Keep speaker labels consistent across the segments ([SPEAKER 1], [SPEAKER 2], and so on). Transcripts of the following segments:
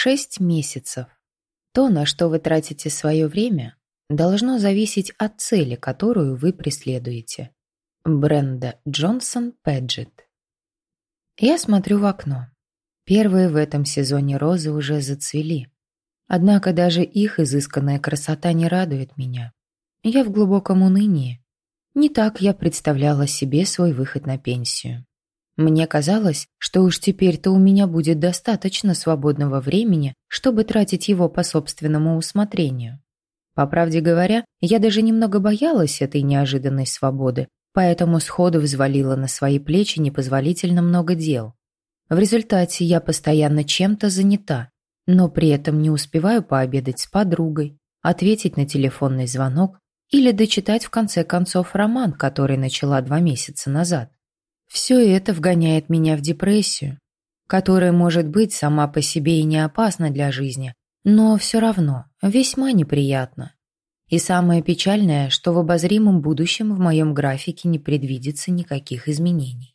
[SPEAKER 1] Шесть месяцев. То, на что вы тратите свое время, должно зависеть от цели, которую вы преследуете. Бренда Джонсон Пэджетт. Я смотрю в окно. Первые в этом сезоне розы уже зацвели. Однако даже их изысканная красота не радует меня. Я в глубоком унынии. Не так я представляла себе свой выход на пенсию. Мне казалось, что уж теперь-то у меня будет достаточно свободного времени, чтобы тратить его по собственному усмотрению. По правде говоря, я даже немного боялась этой неожиданной свободы, поэтому сходу взвалила на свои плечи непозволительно много дел. В результате я постоянно чем-то занята, но при этом не успеваю пообедать с подругой, ответить на телефонный звонок или дочитать в конце концов роман, который начала два месяца назад. Все это вгоняет меня в депрессию, которая может быть сама по себе и не опасна для жизни, но все равно весьма неприятно. И самое печальное, что в обозримом будущем в моем графике не предвидится никаких изменений.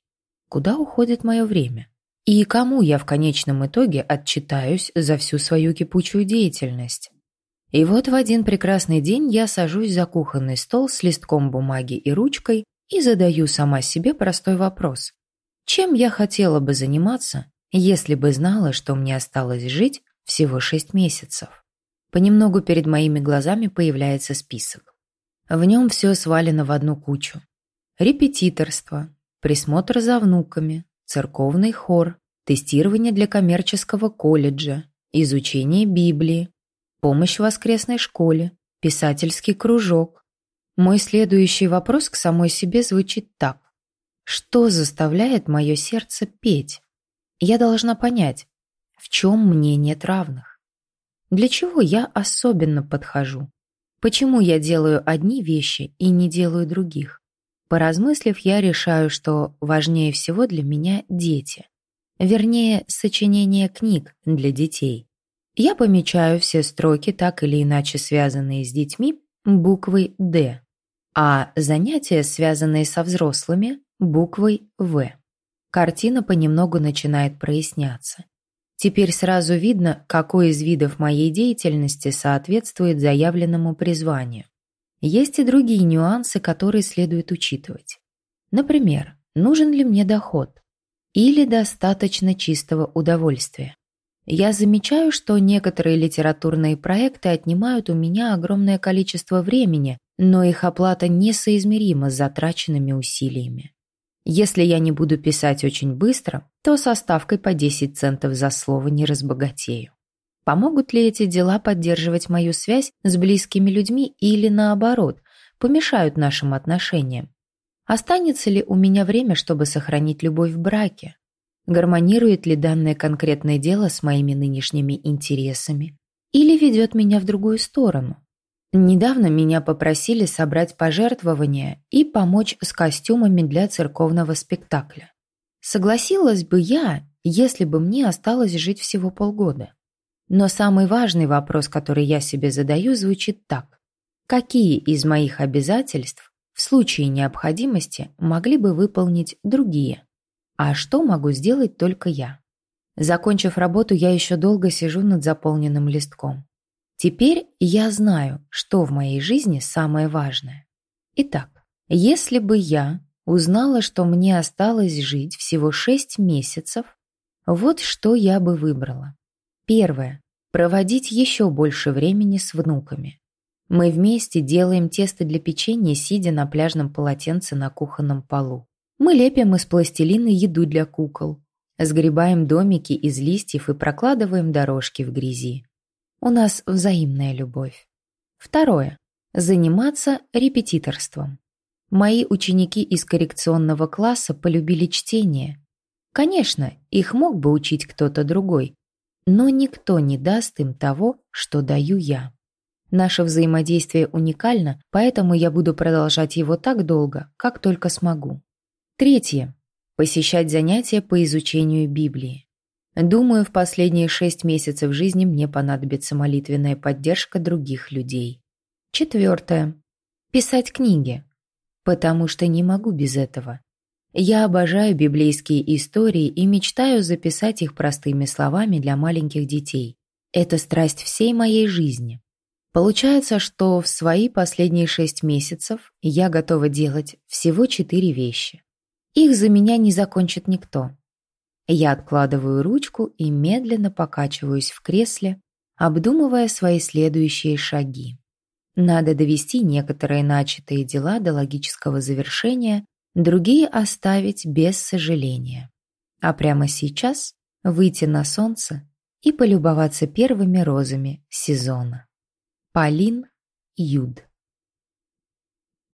[SPEAKER 1] Куда уходит мое время? И кому я в конечном итоге отчитаюсь за всю свою кипучую деятельность? И вот в один прекрасный день я сажусь за кухонный стол с листком бумаги и ручкой и задаю сама себе простой вопрос. Чем я хотела бы заниматься, если бы знала, что мне осталось жить всего шесть месяцев? Понемногу перед моими глазами появляется список. В нем все свалено в одну кучу. Репетиторство, присмотр за внуками, церковный хор, тестирование для коммерческого колледжа, изучение Библии, помощь в воскресной школе, писательский кружок, мой следующий вопрос к самой себе звучит так. Что заставляет мое сердце петь? Я должна понять, в чем мне нет равных. Для чего я особенно подхожу? Почему я делаю одни вещи и не делаю других? Поразмыслив, я решаю, что важнее всего для меня дети. Вернее, сочинение книг для детей. Я помечаю все строки, так или иначе связанные с детьми, буквой «Д», а занятия, связанные со взрослыми, буквой «В». Картина понемногу начинает проясняться. Теперь сразу видно, какой из видов моей деятельности соответствует заявленному призванию. Есть и другие нюансы, которые следует учитывать. Например, нужен ли мне доход? Или достаточно чистого удовольствия? Я замечаю, что некоторые литературные проекты отнимают у меня огромное количество времени, но их оплата несоизмерима с затраченными усилиями. Если я не буду писать очень быстро, то со ставкой по 10 центов за слово не разбогатею. Помогут ли эти дела поддерживать мою связь с близкими людьми или, наоборот, помешают нашим отношениям? Останется ли у меня время, чтобы сохранить любовь в браке? Гармонирует ли данное конкретное дело с моими нынешними интересами? Или ведет меня в другую сторону? Недавно меня попросили собрать пожертвования и помочь с костюмами для церковного спектакля. Согласилась бы я, если бы мне осталось жить всего полгода. Но самый важный вопрос, который я себе задаю, звучит так. Какие из моих обязательств в случае необходимости могли бы выполнить другие? А что могу сделать только я? Закончив работу, я еще долго сижу над заполненным листком. Теперь я знаю, что в моей жизни самое важное. Итак, если бы я узнала, что мне осталось жить всего шесть месяцев, вот что я бы выбрала. Первое. Проводить еще больше времени с внуками. Мы вместе делаем тесто для печенья, сидя на пляжном полотенце на кухонном полу. Мы лепим из пластилина еду для кукол, сгребаем домики из листьев и прокладываем дорожки в грязи. У нас взаимная любовь. Второе. Заниматься репетиторством. Мои ученики из коррекционного класса полюбили чтение. Конечно, их мог бы учить кто-то другой, но никто не даст им того, что даю я. Наше взаимодействие уникально, поэтому я буду продолжать его так долго, как только смогу. Третье. Посещать занятия по изучению Библии. Думаю, в последние шесть месяцев жизни мне понадобится молитвенная поддержка других людей. Четвертое. Писать книги. Потому что не могу без этого. Я обожаю библейские истории и мечтаю записать их простыми словами для маленьких детей. Это страсть всей моей жизни. Получается, что в свои последние шесть месяцев я готова делать всего четыре вещи. Их за меня не закончит никто. Я откладываю ручку и медленно покачиваюсь в кресле, обдумывая свои следующие шаги. Надо довести некоторые начатые дела до логического завершения, другие оставить без сожаления. А прямо сейчас выйти на солнце и полюбоваться первыми розами сезона. Полин Юд